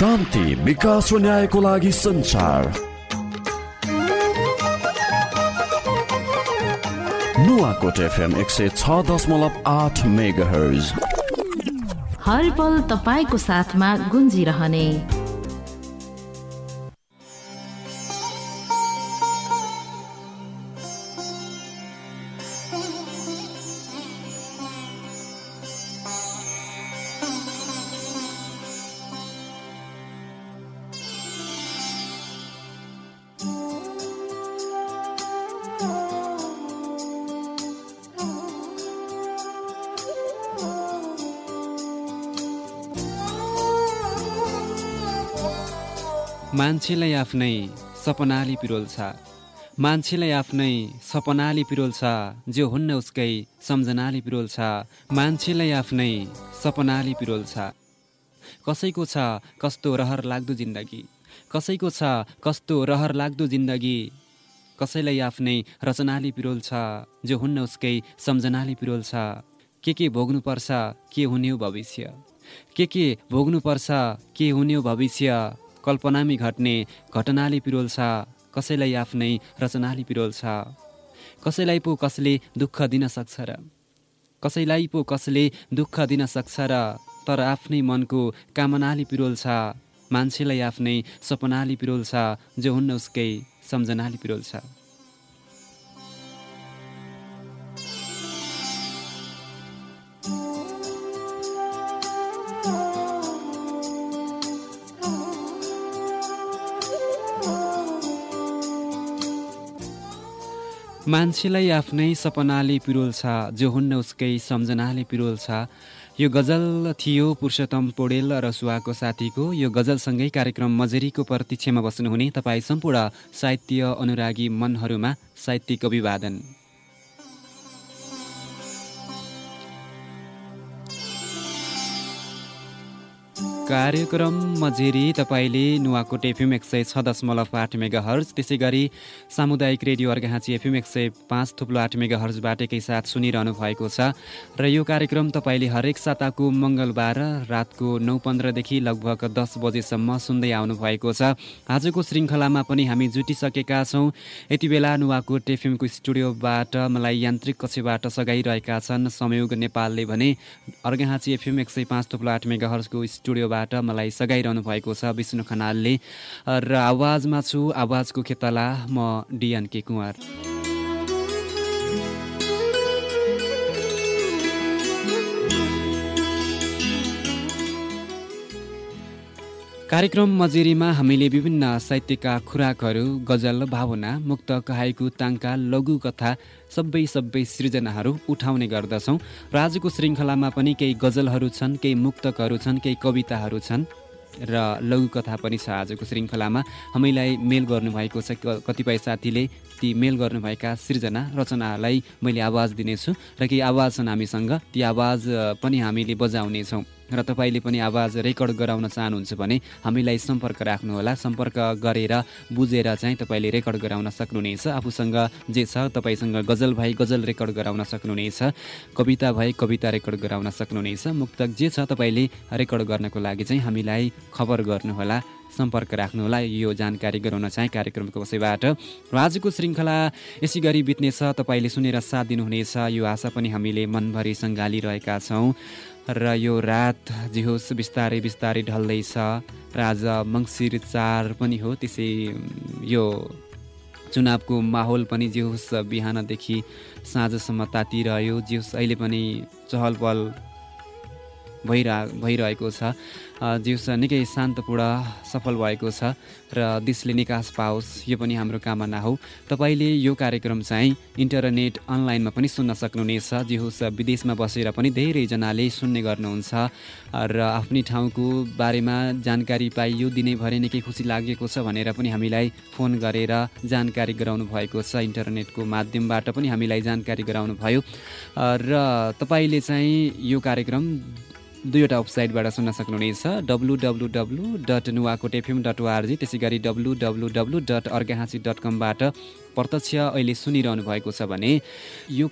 شانتی اور ساتھ میں گنجینے سپنا پیرولس مجھے سپنا لی پیرول جی ہون اسکی سمجھنالی پیرول مجھے سپنا پیرول کس کو رہ لگ زندگی کس کو رہ لگ جگی کسل رچنا پیرولس جی ہون اسکی سمجھنالی پیرولس کی بوگن پڑھنی بوگن پہ ہونی کلپنا میں گٹنے گٹنالی پیرولس کس رچنا پیرول کسل پو کسل دکھ دن سو کسل دکھ در آپ من کو کامنا نے پیرولس مجھے آپ سپنا نے پیرول جی ہونا اس کے سمجھنا پیرول مجھے اپنے سپنا نے پیرول جی ہوسکے سمجھنا پیرول یہ گزل تھوڑی پورشوتم پوڑی روح کو ساتھی کو یہ گزل سکے مجری کو پرتی میں بس سمپر سہتیہ انوراگی من میں سہتک ابھی ودن جیری تعلی نواں کو ٹھیکم ایک سو چھ دشمل آٹھ میگاہرچ اسی گیری ساموک ریڈیو اردہ چی ایفم ایک سو پانچ تھوپل آٹھ میگا ہرچ سنی رہنگ تر ایک ساتہ منگل بار رات کو نو پندرہ دیکھ لگ بھگ دس بجے سمندر آج کو شرخلا میں جٹی سکے سو یہ نواں کو ٹم کو اسٹوڈیو مل یاترک کچھ سگائی سنوگنے اردہ ایف ایم ایک سو پانچ تھوپل آٹھ میگاہرچ کو اسٹوڈیو مل سگائی بشن کنال نے ر آواز میں چھو آواز کو کتلا م ڈی ای کم کارکرم مجیری میں ہمیں سہتیہ کا خوراک گزل بھاؤنا مقت کای کونکا لگو کتا سب سب سرجنا اٹھاؤنے گرد ر آج کے شلا گزل متکر کبتا رگو کتھا آج کے شرخلا میں ہمیں مل کر کتائی ساتھی تی مل کر سرجنا رچنا میری آواز دیکھ آواز تی آواز بجاؤنے ر تب نے آواز ریکرڈ کراؤن چاہن ہونے ہائی رکھنا ہوا سمپرک کر بجے چاہیں تباہ ریکرڈ کراؤن سکن سو سنگھ جی سر تب گزلائی گزل ریکرڈ کراؤن سکن سویتا بھائی کبتا ریکن سکنچ متک جی چاہیں ریکرڈ کرنا کا خبر کرنا سمپرک رکھنا ہوا یہ جانکاری کرا چاہے آج کو شلانے سے تعلیم سنر ساتھ دن ہونے آسا ہمالی رہے سو ر یہ رات جی ہوس بھئی بستارے ڈلے راج منشیر چار پہ ہو سی یہ چناب کو محول پہ جی ہوس بہان دیکھی سم تی رہے جی ہونی چہل پہل بھائی جیوس نکی شانت پورا سفل ہو دیش نے نکاس پاس یہ کامنا ہو تیل چاہیں انٹرنیٹ ان لائن میں سن سکن سیوں سیش میں بس جنا ری ٹو کو بارے میں جانکاری پائیو دن بھر نکلے خوشی لگے گا ہمارے فون کرانکاری کراؤن سٹ کو مدمب جانکاری کراؤں ر تب یہ دِوٹا ویبسائٹ بن سکن سب ڈبل ڈبل ڈٹ نوا کوٹ ایف ایم ڈٹ ارجی اسی ڈبل ڈبل ڈبو ڈٹ ارگاسی ڈٹ کم پرت اہل سنی رہن سب یہ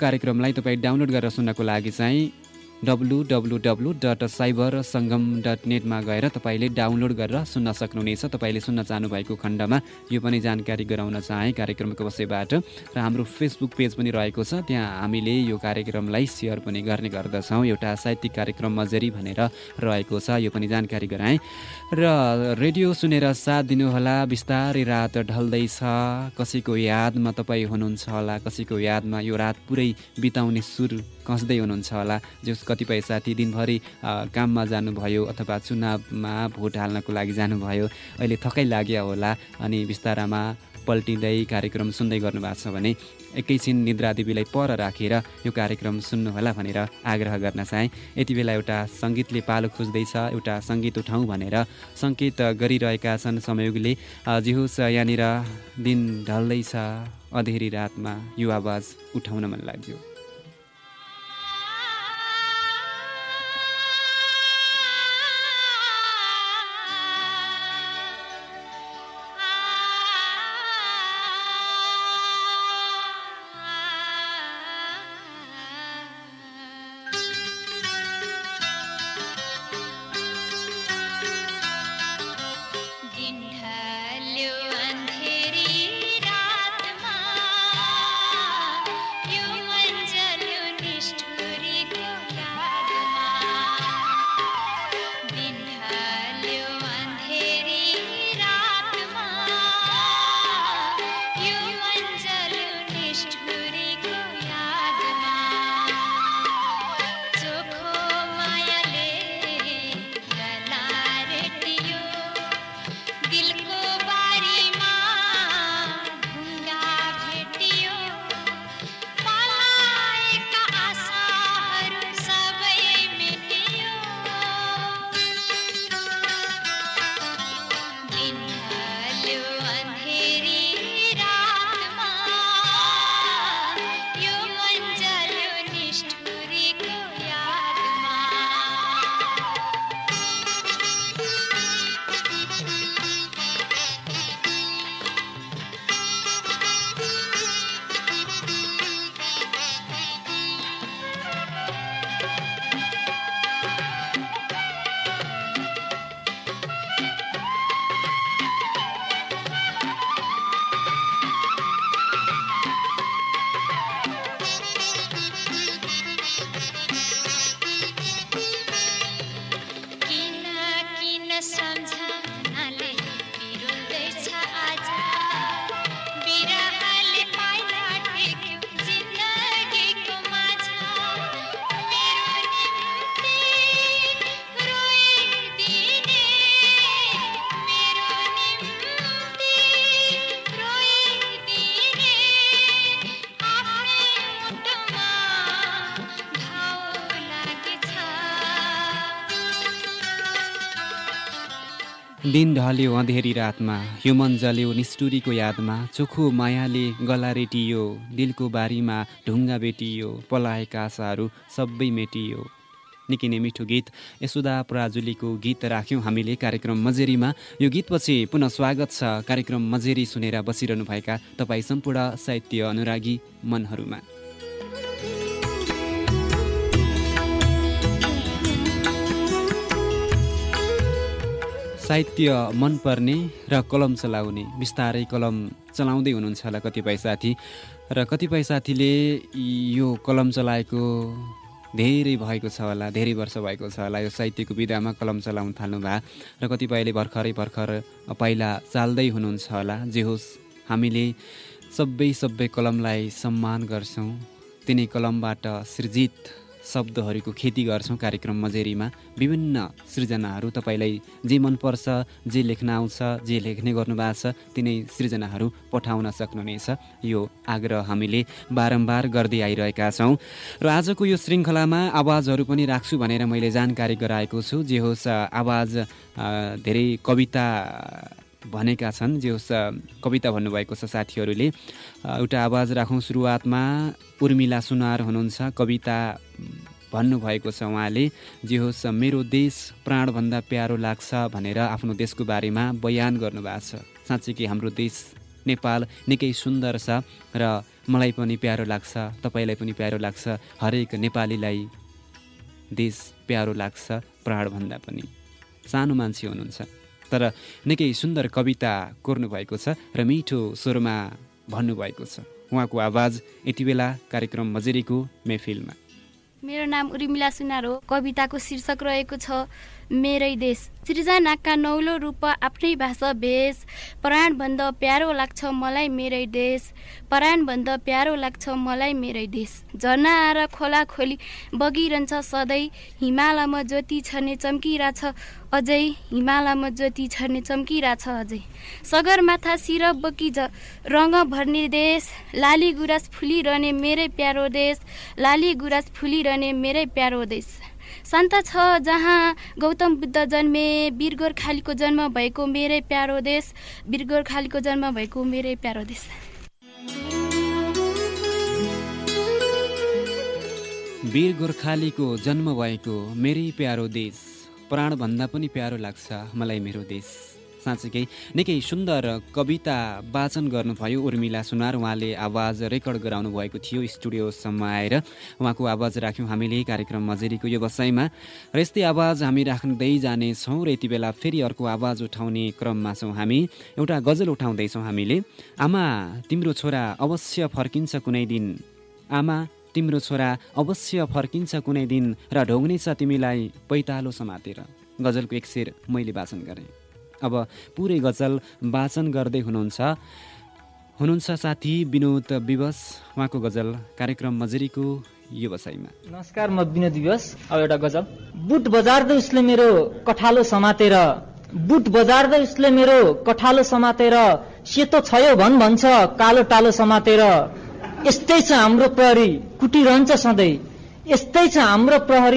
تب ڈاؤنلڈ کرنا سن کو لیے W W W dot cyber Sangam dot net میں گھر تھی ڈاؤنڈ کر سن سکن سائیں ساہو کی خنڈ میں یہ بھی جانکاری کرا چاہے وشیب روس بک پیج بھی رہے ہمارے سیئر بھیجری بن رہی جانکاری کرا ریڈیو سنر ساتھ دوں بستارے رات ڈلے کسی کو یاد میں تب ہوا کسی کو یاد میں یہ رات پورے بتاؤنے سور کسلہ جس کتنی دن بھر کام میں جانب اتوا چناٹ ہال کو لگی جان بولی تھک لگا این بستارا میں پلٹم سندر ایکدرا دیویل پہ رکھے یہ آگرہ چاہیں ٹیل سنگیت کے پالوجی ایٹا سنگیت اٹھاؤں سنکیت گرین سم لوش یا دن ڈالد ادھیری رات میں یہ آواز اٹھاؤن من لگی دن ڈھلو ادھیری رات میں یو من جلو نشٹوری کو یاد میں چوکھو میالی گلا ریٹ دل کو باری میں ڈھنگا بےٹی پلاسا سب میٹھے نکلنے میٹھو گیت یشوا پراجولی کو گیت رکھوں نے مجیری میں یہ گیت پچھلے پن سواگت مجیری سن بس تب سمپر سہتیہ انوراگی منہ ساہت من پنے ر کلم چلاؤنے بستارے کلم چلاؤ ہوا کتائی ساتھی ر کتائی ساتھی کلم چلا درا درے ورشک بدھا میں کلم چلاؤں تھے کتائی برخر برخر پہ چالدو ہمیں سب سب کلم سمان کرچ تین کلمٹ سرجت شبدیش کرم مجیری میں سرجنا تب من پڑھ سکتا جی لکھنا آؤ جی لکھنے گروش تین سرجنا پٹا سکن سو آگرہ ہمیں بارمبار کرتے آئی سو ر آج کو یہ شرخلا میں آواز رکھشوان مجھے جانکاری کرا چی ہو سواز دے کبتا بھنے کا کبتا بنوا ساتھی آواز رکھوں سروعات میں ارمیلا سنار ہوتا بن س جی ہو س میرے دیش پراڑبند پیارا لگو دیش کو بارے میں بیاان کر سچی کہ ہاں دیش نال نکر س مل پہ پیارا لگ تر پیارہ لگ ہر ایک دس پیارا لگ بندہ سانو مجھے ہوا نکر کبتا کور میٹھو شورما بنوا سواز یہ مجھے کو محفل میں میرا نام ارمیلا سنار ہوتا کو شیرشک رہے میرے دیش سرجناک کا نو لو روپ اپنی پاڑ بندہ پیارا لگ مل میرے دیش پر پیارا لگ میرے دیش جنا آ رہا کلا بگی رہن سدیں ہر چمک اج ہل میں جیتی چر چمک اج سگرم سیر بکی رنگ بھرنے دش لالی گراس فولی رہنے میرے پیارا دیش لالی گراس فل رہنے میرے پیاروں دیش شنت جہاں گوتم بدھ جنمے وی گوالی کو جنم بھائی میرے پیارو دس بیر گوالی کو جنم بھائی میرے پیارا دیش گور خالی کو جنم بھائی میرے پیارا دیش پراڑ بندہ پیارا لگتا مجھے میرے دس چی نکندر کبتا واچن کرنا ارمیلا سنار وہاں کے آواز ریکڈ کراؤن تھوڑی اسٹوڈیوسم آئے وہاں کو آواز رکھوں مجھے کوئی دسائی میں استعمال رکھدے یہواز اٹھاؤنے کرم میں چاہیے گزل اٹھاؤ سویلی آم تمر اوشی فرق کون آم تمر اوشیہ فرک دن روگنے سے تمہارا پیتتالو سمتر گزل کو ایک سیر مچن کریں سمیر بجارد میرے کٹالو سمیر سیتو چن بن کا سمیر یہ سدھ یہ ہاں پر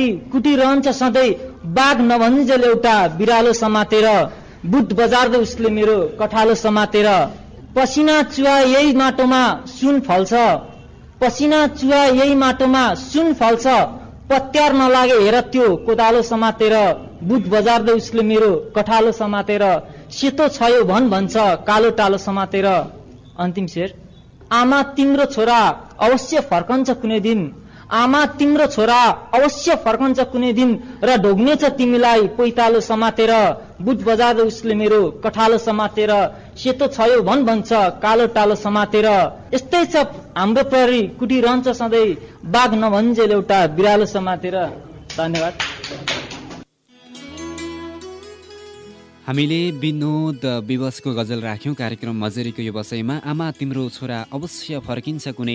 سنجھ لوٹا برالو سمیر بٹ بجارد اس لیے میرے کٹالو سمیر پسنا چوا یہی مٹو میں سن فسنا چوہا یہی مٹو میں سن فتار نلاگے ہیرو کودالو سمیر بٹ بجاد اس میرے کٹالو سمیر سیتو چو بن بلو ٹالو سمیر امر آم تمر چورا اوشی فرک کون آم تمر چویرا اوشی فرکن چنیں دن ر ڈھوگنے چمتالو ستیر بٹ بجا دس نے میرے کٹالو سمیر سیتو چن بن کا ستیر یہ ہری کٹی رہ سیلوٹا برالو سمتر دھنیہ ہمیں بنو دوس کو گزل رکھوں مجری کو یہ وسائی میں آم تیمرو چورا اوشی فرق کون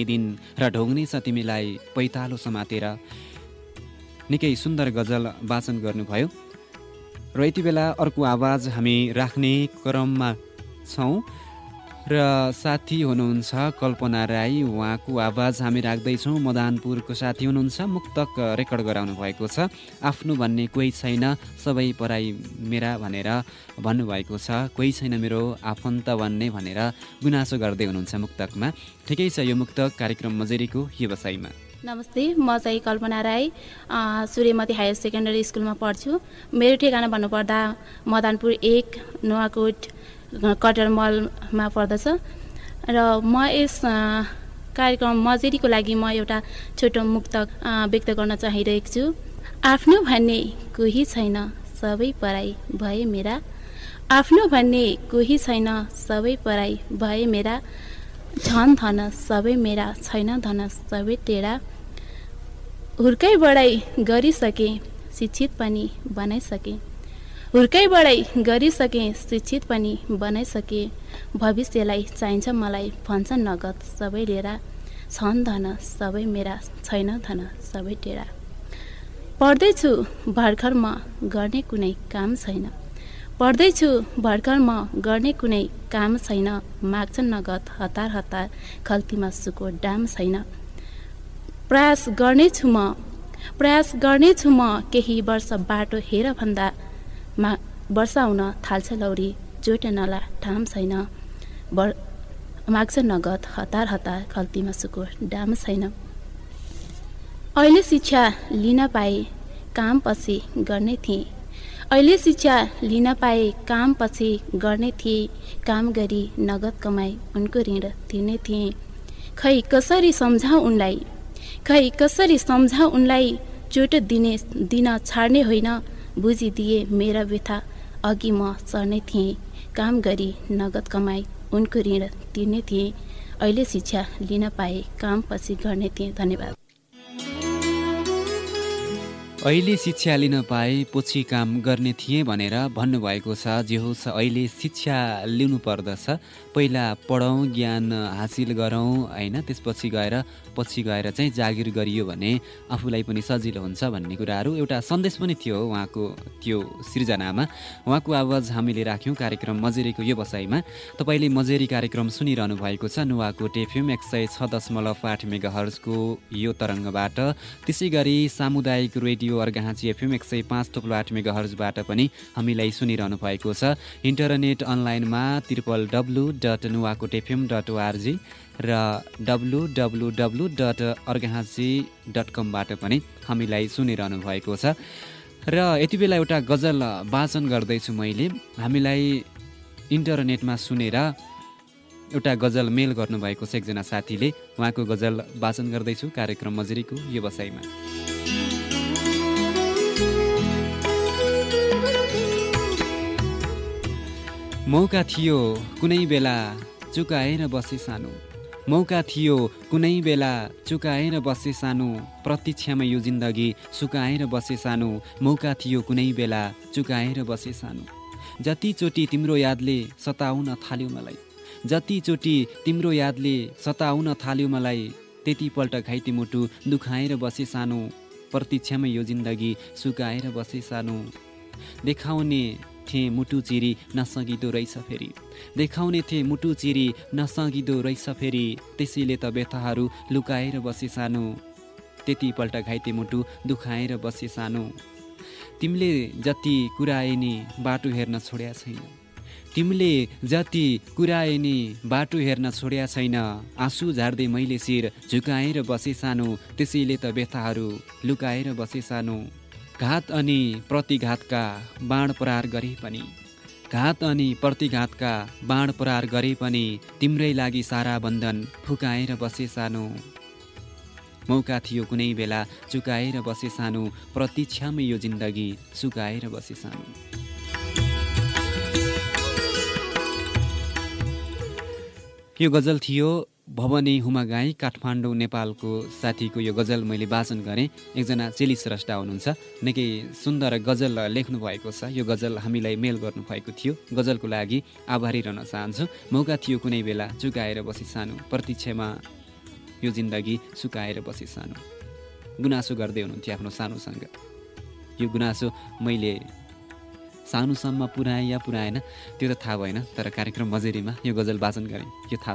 ر ڈھوگنے سے تمتالو سمتر نکل سر گزل واچن کرواز ہم نے کرم میں ر ساتھی ہو رائے وہاں کو آواز ہم مدنپور ساتھی ہو متک ریکڈ کراؤں آپ کو بننے کوئی چھن سب پڑھائی میرا بنے بنوا سوئی چھ میرا آفنت بننے گناسو کرتے ہو متک میں ٹھیک ہے یہ متکرم مجھے کو یو وسائی میں نمسے میرے کلپنا رائے سوریمتی ہایئر سیکنڈری اسکول میں پڑھشوں میرے ٹیکانا بنانا مدنپور ایک نوا کوٹ کٹر مل میں پڑد ریہ مزری کو لگی موٹو مت بتنا چاہیے آپ بھنے کو سب پڑا بھائی میرا آپ بھنے کو سب پڑا بھائی میرا چن دن سب میرا چن دن سب ٹھڑا ہورکائی گری سکے شکشت پانی بنا سکے ہرکئی سکے شکشت پانی بنا سکے بوشیہ لائف چاہیے مل پنچن نگد سب لے دن سب میرا چن دن سب ٹھڑا پڑھتے مرنے کومن پڑے بھرکھر مرنے کوم چھن مگ نگد ہتار ہتار خاتی میں سوکھو ڈام چیاس مس می واٹو ہیر بندہ برسا ہونا تھالی چوٹ نلا ٹام چین بر مگ نگد ہتار ہتار خلطی میں سکور ڈام سکشا لین پائے کام پچنے تھی اہل شکشا لین پائے کام پچ کام گی نگد کم ان کو یڑ تینے تھی خرید انسری سمجھ ان چوٹ دن چاڑنے ہو بجی دیرا ویتھا اگی م سننے تھی کام گری نگد کم ان کو یو تینے تھی اہل شکشا لین پائے، کام پچھنے تھی دھنیہ اہلی شکشا لین پائے پچھلے کام کرنے بھوک اہل شکشا لوگ پہلا پڑھوں جان حاصل کروں ہے گھر پچھلے جاگیر کریے آپ لوگ سجیل ہوتا بننے کار سندھ وہاں کو سرجنا میں وہاں کو آواز ہمجیری کو یہ بسائی میں تعلیم مزیری سنی رہن سوا کو ٹھیک ایک سو چشمل آٹھ میگرز کو یہ ترنگ اسی گیری سمدی یہ ارگھاچی ایف ایم ایک سو پانچ تٹم سنی رہن سٹ ان لائن میں ترپل ڈبل ڈٹ نوا کوٹ ایف ایم ڈٹ او آر جی ر ڈبل ڈبلو ڈبلو ڈٹ ارگہچی ڈٹ کم بٹھانے ر یہ گزل واچن کرتے مجھے ہمٹرنیٹ میں سنے ایٹا گزل میل کر ایک جان ساتھی گزل واچن کردھو مجری کو یہ وسائم میں موکا کون بلا چائے بسے سان موکا تھی کن چائے بسے سانو پرتھا میں یہ زندگی سکا بسے سانو موکا تھی کون بیلا چسے سانو جتی چوٹی تمہیں یاد لے ستا مل جتنی چار تم یاد لے ستا مل تیتی پٹتی موٹو دکھایا بسے سانو پرتھا میں یہ زندگی سکا بسے سان دکھنے تھے مٹو چیری نسری دیکھنے تھے مٹو چیری نسری تصے لی بسان پلٹ گائت مٹو دکھایا بسان تیمل جتی کئے بات ہر چوڑیا تیمل جتی کئے بات ہر چوڑیاں آسو جا رہی میلی سیر جائے بس سانولی تو بتا لے بسان گاتھات کا باڑ پرہار کرے گا پرتی کا باڑ پرار کرے تمرائی سارا بندن فکا بس سانو موقع تھوڑی کون بے بسانے زندگی چکا بسان بونی ہومیں کاٹم کو ساتھی کو یہ گزل مجھے واچن کریں ایک جان چیلی سرٹا ہوکی سندر گزل لکھنؤ گزل ہم مل کر گزل کو لگی آباری رہن چاہن موقع تھوڑی کون بائے بس سانو پرتھ میں یہ زندگی چکا بسان گناسو کرتے ہوگا یہ گناس مانوسم پہ یا پھر توجری میں یہ گزل واچن کریں یہ تہ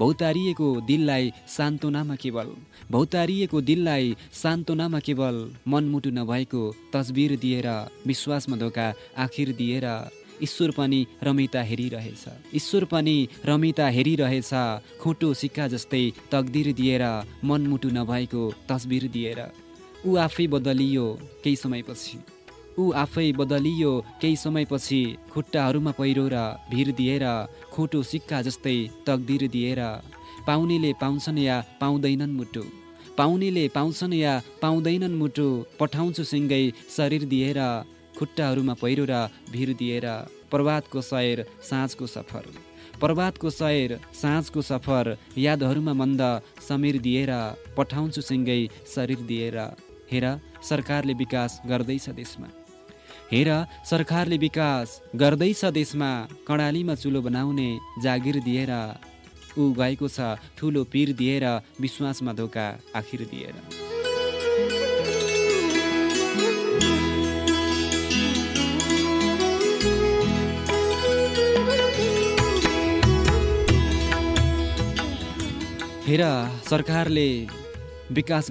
بوتاری دللہ سانتونام کیول بوتاری دللہ سانتونام کیول من مٹو نو تسبر دشواس میں دو کا آخر دشور پانی رمیتا ہریشور پانی رمیتا ہری خٹو سکا جس تکدی دن مٹو نسبیر دفے بدلے کئی سمئے بدلے کئی سم پچی کٹا پہ بھیر دا کھوٹو سکا جس تک دیر دن یا پاؤن مٹو پاؤنے لو پاؤن مٹو پٹ سی شریر دا خٹا پہ بر درد کو شعر سج کو سفر پرت کو شعر سج کو سفر یاد ہوم سمر دے رہا پٹاؤں سنگے شریر دیر سرکار وکاس کرتے میں ہر سرکار وکاس دس میں کڑالی میں چولہ بناؤنے جاگیر د گا ٹو پیر دشوس میں دوکا آخر دیر سرکار وکس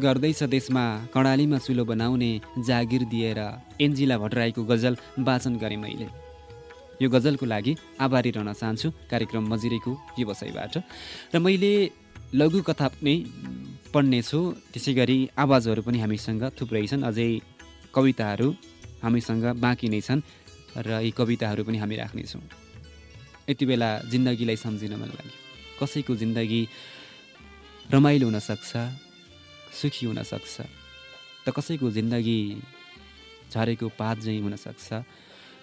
دیش میں کنالی میں چولہ بناؤنے جاگیر درا اینجیلا بٹرا کو گزل واچن کریں میری یہ گزل کو لگ آباری رہنا چاہوں مجرے کو یہ وشی بٹ رگو کتا نہیں پڑنے چیز آواز سکن اج کبتا باقی نہیں سن ری کبتا زندگی سمجھنا من کس کو زندگی رمل ہونا سکتا سوکھی ہونا سی کو پتہ ہونا سکتا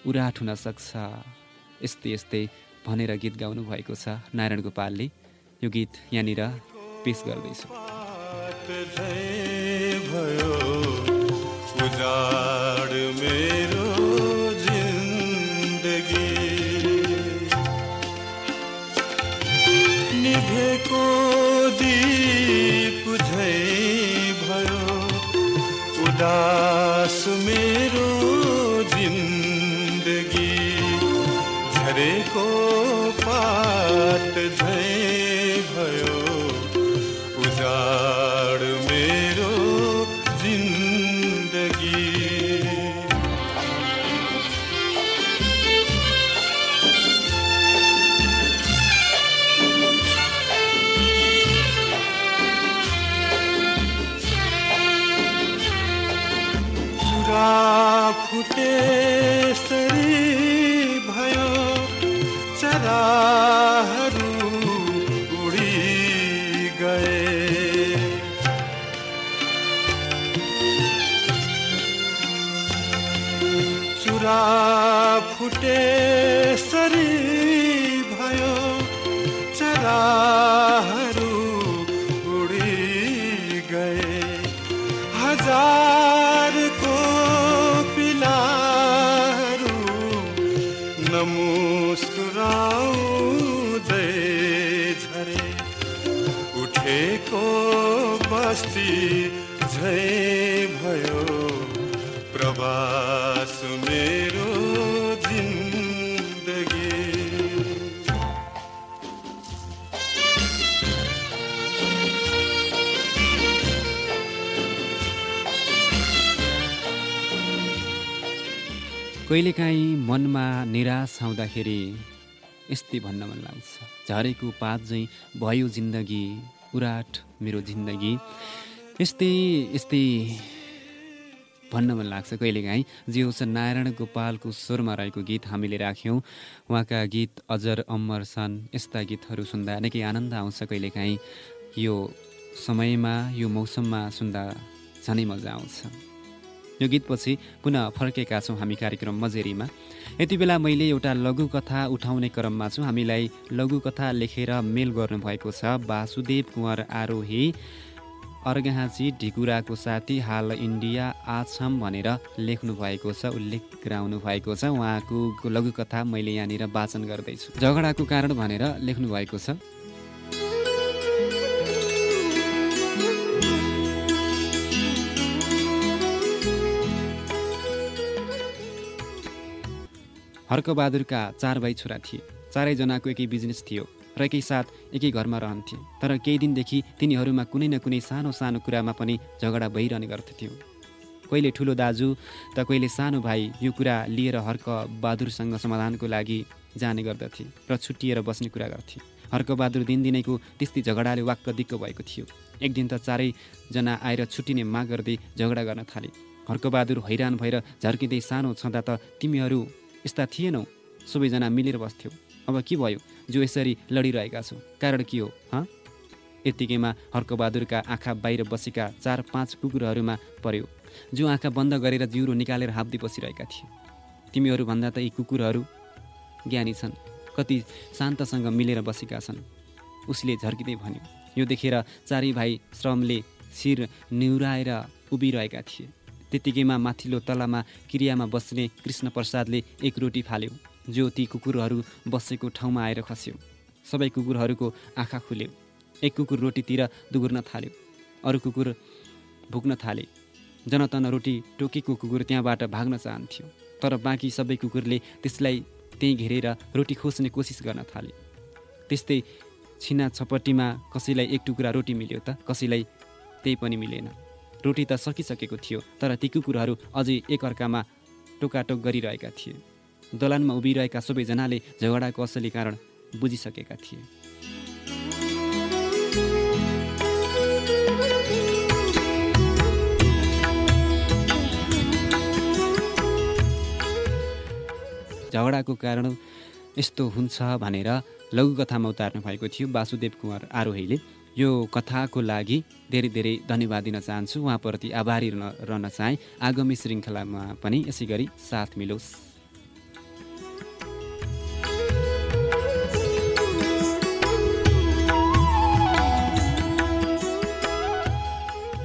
اراٹ ہونا سی گیت گاؤں نارائن گوپال نے گیت یہاں پیش کرتے اداس میرو زندگی جھرے کو ٹوٹے سری کل من میں ناش آؤں اساتگی اراٹ میرے جگی یہاں من لگتا ہے کئی جی ہو سنار گوپال کو سور میں رہے گی ہمیں رکھوں وہاں کا گیت اجر امر سن اس کا گیت نکل آنند آؤ کئی یہ سمے میں یہ موسم میں سن مزہ آؤ یہ گیت پچھا سو ہم مجیری میں یہاں میری ایوٹا لگو کتا اٹھانے کرم میں چھو ہم لگو کتھا لکھے مل کر واسد کار آروی ارگہاں چی ڈرا کو ساتھی ہال انڈیا آسمک کر لگو کتھا مجھے یاچن کردڑا کو کار بنے لکھنؤ ہرکہدر کا چار بھائی چورا تھے چار جنا کو ایک بس تھے ر ایک ساتھ ایک رہے تر دن دیکھیں تین نہ سانو سانوا میں جھگڑا بہنے تھوں کئی ٹولہ داجو تھی سانو بھائی یہ لے رہے ہرک بہادر سرگ سادان کو لگی جانے رُھٹی بسنے گر ہرکہ دور دن دن کو تیسای ویو ایک دن تو چار جنا آنے میری جھگڑا کرنا ہر بہادر ہران بھر جی سانو چہ تیمی استا نو سب جنا میرے بس اب کی جو اسی لڑکی ہوتی بہادر کا آخا باہر بس گا چار پانچ کوری جنکھا بند کرافی بس تیمی تی کور جانی سن کتی شات سنگ میر بس گن اس لیے جرکر چاری شرم نورا ابھی رہے گا تھے تیمل تلا میں کسنے کشن پرساد ایک روٹی فال جی تیکر بس کو ٹو میں آئے کس سب کور آؤ ایک کوٹی دگرن تھال اردن تھا جنا تن روٹی ٹوکی کنٹرٹ بھاگنا چاہن تھو تر باقی سب کل گیرے روٹی کھنے کوشش کرنا تھانا چپی میں کس ٹکا روٹی مل کس ملے روٹی تو سکی سکے تھے تر تیار ایک ارک گری دلان میں ابھی رہ سب جناب کو اصلی کرن بجے تھے جگڑا کون یہ لگو کتھا میں اتارن واسد کم آروہی نے یہ کتھا کوئی دھیرے دھنیہ دن چاہیے وہاں پر آباری رہن چاہے آگامی شلا مس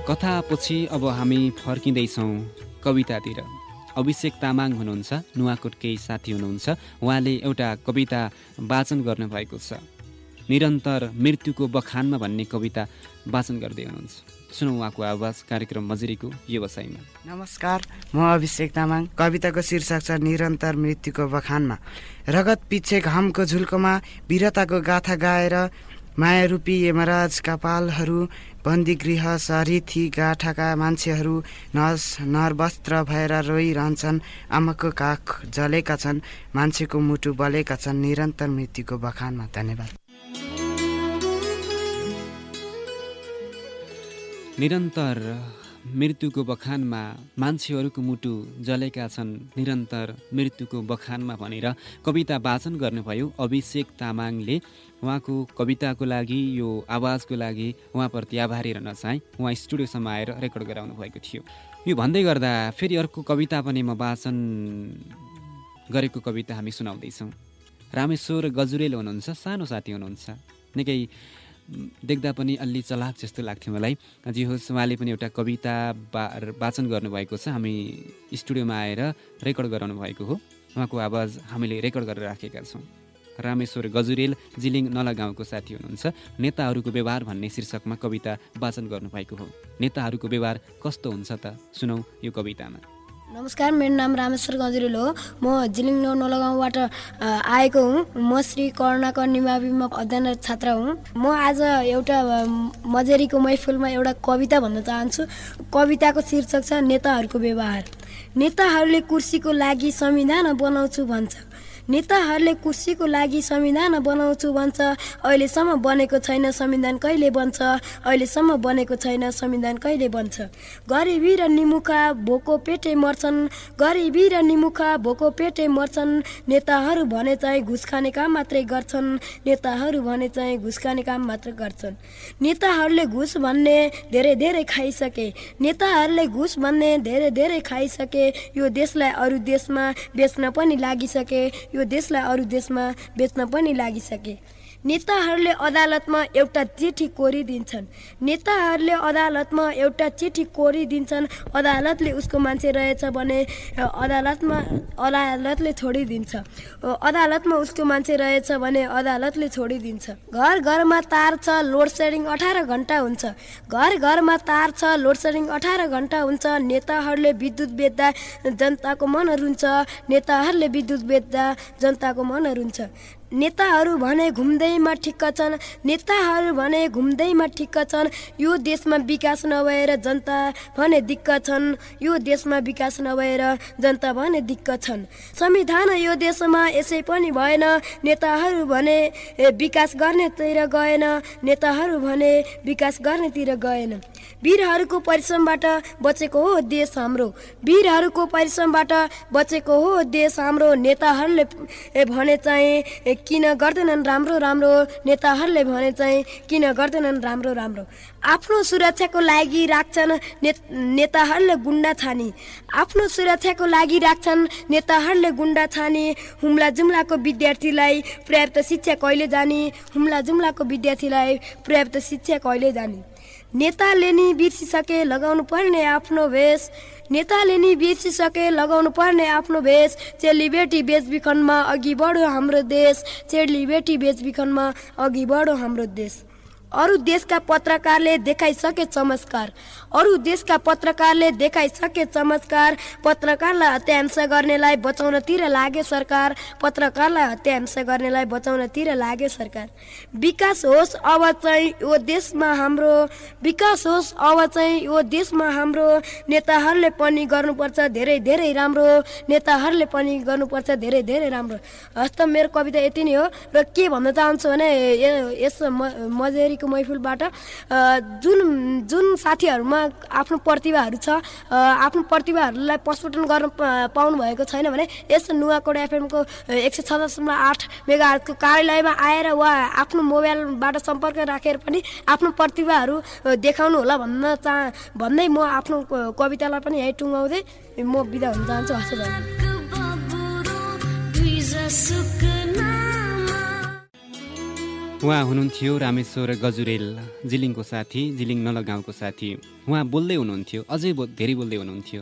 کتا پچھے سو کبتا تام ہوٹ ساتھی ہوا کبتا واچن کر مرانتا نمسکار تاگ کبتا کو شیرکر مرتب کو بخان میں رگت پچھے گام کو جیرتا کو گاٹا گائے میاروپی یمراج کال بندی گہ سی گاٹا کا مجھے نر وسن آم کو کاخ جل کر موٹو بلکہ نرتر مرتب کو بخان میں دنیہ نر مرت کو بخان میں مچھر کو موٹو جلک نر مرت کو بخان میں کبتا واچن کربشیک تا منگ لی کبتا کو لگی آواز کو لگ وہاں پرتی آباری نچا وہاں اسٹوڈیوسم آئے ریکڈ کراؤن گر فیری ارکنی ماچنگ کبتا ہمشور گجرل ہو سانو ساتھی ہوئی دیکھا پای چلاخ جس لگے مطلب جی ہوس وہاں ایٹا کبتا واچن کرنا چاہیے اسٹوڈیو میں آئے ریکرڈ کراؤن ہوواز ہم ریکڈ کر رکھا چاہیں رمیشور گجوریل جیلنگ نلا گاؤں کے ساتھی ہوتا ویوہار بھنے شیرشک میں کبتا واچن کروہار کس ہو سنؤں یہ کبتا میں نمسک میرا نام رمشور گجرول ہو ملنگ نو نلگاؤں آک ہو شری کرنا کنیم ادھر چھا ہوں مجھے مجری کو محفول میں ایٹا کبتا بن چاہن کبتا کو شیشکار نیتا کسی کو لگی سن بناؤ بچ نیتا کسی کو لگی سویدھان بنا چاہیے بنے کوئی سویدھان کلے بن اہلسم بنے کا سویدھان کئی بنبی رموخ بو کو پیٹ مرچن کرو کو پیٹے مرچن چاہیں گوس متن چاہیں گوس مچن نئے گوس بھننے درے دیر کئی سکے نا گس بننے درے دیر کھائی سکے یہ دس لائن اردو بیچنا لگی سکے یہ دسلہ ارو دیش میں بیچنا پڑھی سکے نیتا ادالت میں ایٹا چیٹ کوریتات میں ایٹا چیٹ کوری دت مجھے رہے ادالت میں ادالت چوڑی دالت میں اس کو مجھے رہے ادالت نے چوڑی در گھر میں تار لوڈ سیڈ اٹھارہ گنٹا ہوار لوڈ سیڈی اٹھارہ گنٹا ہوتا بیچتا جنتا کو منتا بیچتا جنتا کو من نونے گئی میں ٹھیک نئی میں ٹھیک میں گھر جنتا یہ دیش میں بھی جنتا سمدھان یہ دس میں اسے بھائی نکلنے گئے نیتاس گئے ویرشرٹ بچے ہو دیش ہم کو پریشم بچے ہو دیش ہمتا کن کردن رام روتا کن کردھ رام آپ سرکا کو لگ رکھنتا گونڈا چانی آپ سرکا کو لگ رکھن گاانی ہوملہ جدیات پریاپت شکشا کئی جانی ہوملہ جملہ کو پیاپت شکشا کئی جانی نیتا نہیں بس سکے لگا پڑنے آپ ویش نی بس لگا پڑنے آپ ویش چیڑی بیٹھی بےچبیخن میں اگی بڑوں دیش چیٹ بیٹھی بےچبی کن میں اگی بڑھ ہاں دیش ارد کا پترکار دیکھا سکے چمت اردو دیش کا پتکار دکھای سکے چمت پترکا کرنے بچا لگے سک پتر ہتیاہ کرنے بچا لگے سرکار وکس ہوس اب دس میں ہمکس ہو دیش میں ہمتا میرے کبتا یہ ہونا چاہتے مجھے محفل بٹ جن جن ساتھی میں آپ پر آپ پرٹن کرنا پاؤنو چھنس نو کو فون کو ایک سو چھوٹ میں آٹھ میگا کارل میں آئے وہ موبائل بٹ سمپرک رکھے پرتھا دیکھا ہوا بند موتا ٹھیک مسلم وہاں ہونگی رمشور گجوریل جل کو ساتھی جل ناؤں کو ساتھی وہاں بولے ہونے اجی بولے ہونے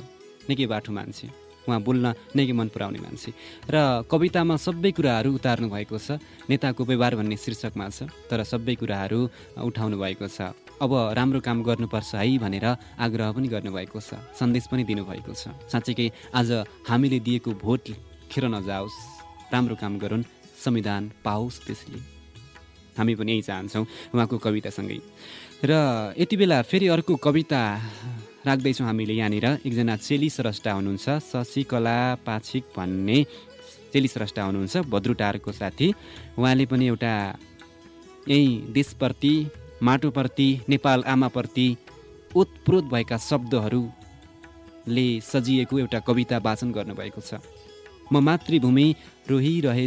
نکل باٹو مجھے وہاں بولنا نکی من پڑنے مجھے رویتا میں سب کوراس نیوہار بھنے شیشک میں تر سب اٹھاؤن سب رام کام کرنا پہلے آگرہ کر سند بھی دیکھ سکتا ساچی کہ آج ہم جاؤس رام کام کر سوان پاؤس اس لیے ہمیں چاہوں وہاں کو کبتا سگیں بلا فیری ارکری ایک جان چلی سرشا ہوشکلا پاچک بھنے چلی سرشا ہودرٹار کو ساتھی وہاں ایس پرتی مٹو پرتیمپرتی اتپروت بدھر سجا کبتا واچن کر متربمی روہ رہے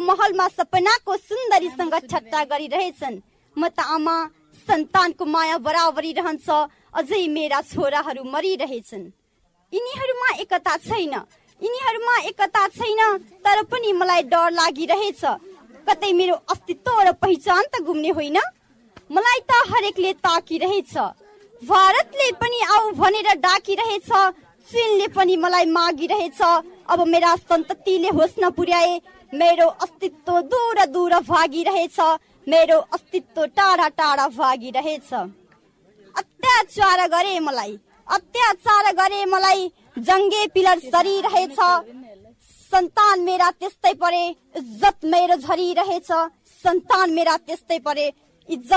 محل میں سپنا کو سنتان ایک مل ڈر میرا پہچان تو گئی ملکی چینلے سنت پیرو دور دور بہت میرا ٹاڑا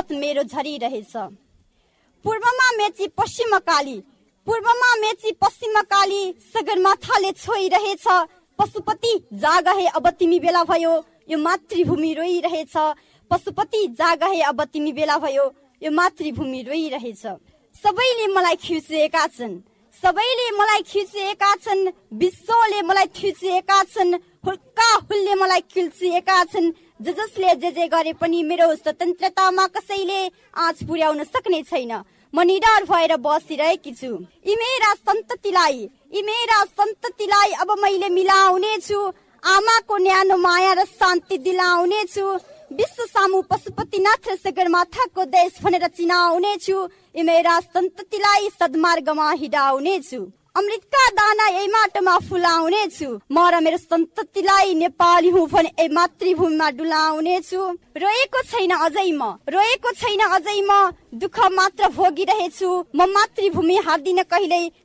میرے پورے پشما میچی پشم کا پشپتیگہ بےلاس میرے کس پوریا سکنے میرے بستی سنتتی شانتی دلاؤنے داناٹو میرا سنتتی ڈلہ اج مجھے مہل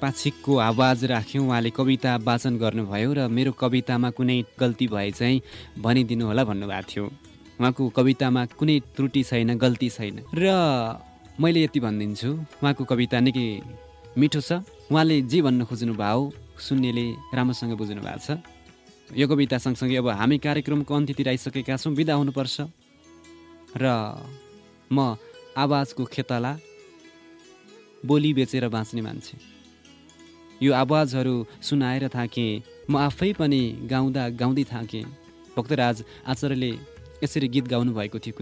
پچک آواز رکھی وہاں واچن کر میرے کبتا میں کون گلتی بھائی بنی دن ہوا بھنوا تھوڑی وہاں کو کبتا میں کون ترٹی چھ گی ری بنچے وہاں کو کبتا نک میٹھو سی بھن خوجی بھاؤ شنے سنگ بجے بھا سکتا سگ سکے اب ہمیں اتنی تیر آئی سک سو با ہوتا روز کو کتلا بولی بیچے بچنے مچھل یہ آواز سنا رہ گاؤں گاؤں تھاکتراج آچاریہ اسی گیت گاؤں کی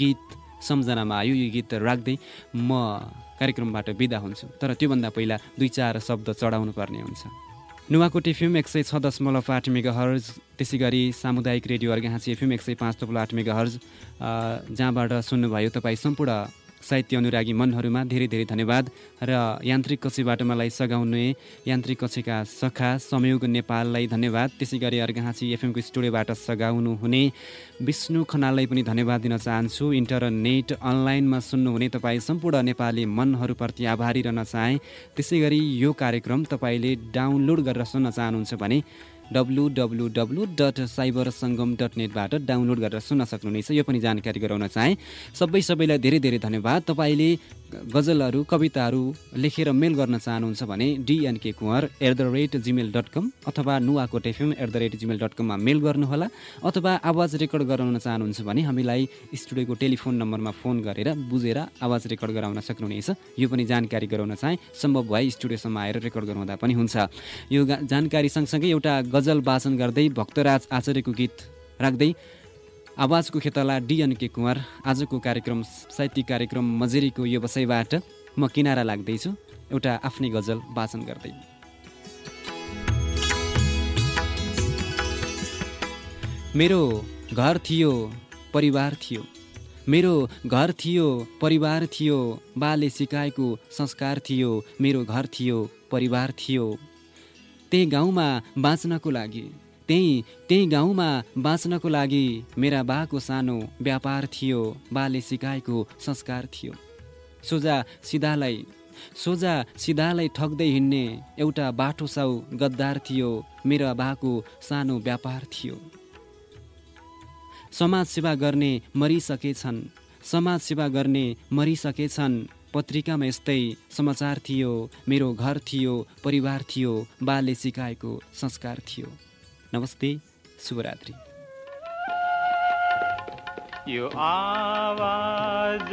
گیت سمجھنا میں آئی یہ گیت رکھتے مارکرم بٹ با ہوا پہ دِن چار شبد چڑا پڑنے ہوتا ہے نوا کوٹ فلم ایک سو چشمل آٹھ میگا ہرجی ساموک ریڈیو راسیہ فلم ایک سو پانچ تم آٹھ میگا ہرج جہاں سننے بھائی تم سہتیہگی منہ میں دیر دیر دھنیہ ر یاترک کچھ بٹ میری سگاؤنے یاترک کچھ کا سکھا سمال دنوادی ارکانچی ایف ایم کو اسٹوڈیو سگا ہونے بشن کنا بھی دنواد دن چاہن انٹرنیٹ ان لائن میں سننے تمپر منہ پر آباری رہنا چاہے اسی گریم تھین لوڈ کر رہا سننا چاہوں double double W dot cyber Sangam dot net download کر رہے سننا سکنچنا چاہے سب سب دھیرے دھنیہ تہ گزل کبتا مل کر چاہوں کے کار ایٹ د ریٹ جی میل ڈٹ کم اتو نوا کو tough M at the rate gmail dot com میں مل کر اتو آواز ریکرڈ کراؤن چاہوں اسٹوڈیو کو ٹریفون نمبر میں فون کرے بجے آواز ریکرڈ کراؤن سکنچنا چاہے سمبو اسٹوڈیوسم آئے ریکرڈ کراؤں ہو جانکاری سن سکے ایوٹا گزلچن کردراج آچاریہ گیت رکھتے آواز کو کیتلا ڈی ایمن کے کم آج کو سہتار مجیری کو یہ وسائیٹ منارا لگا اپنی گزل واچن کرتے میرا گھر تھے پریوار تھے میرا گھر تھے پریوار تھے بال سیکار میرا گھر تھے پریوار تھے گچن کوئی گاؤں میں بچنا کو لگی میرا با کو سانوار بے سیکار سوجا سیدا لوجا سیدا لگنے ایوٹا باتو ساؤ گدار تھوڑی میرا با کو سانوار سمج سیوا کرنے مری سکے سمج سیوا کرنے مری سکے پتا میں یہ سمچار تھے میرا گھر تھی پریوار تھے بال سیکار نمسے شو رات آواز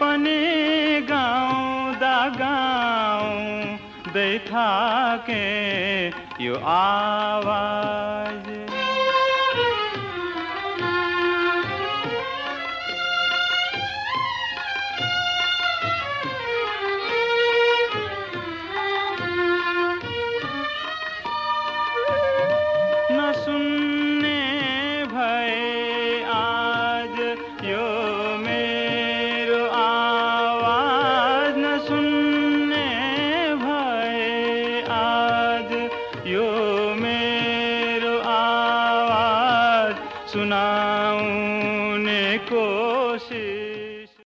منی گاؤں دوں دکے یہ آو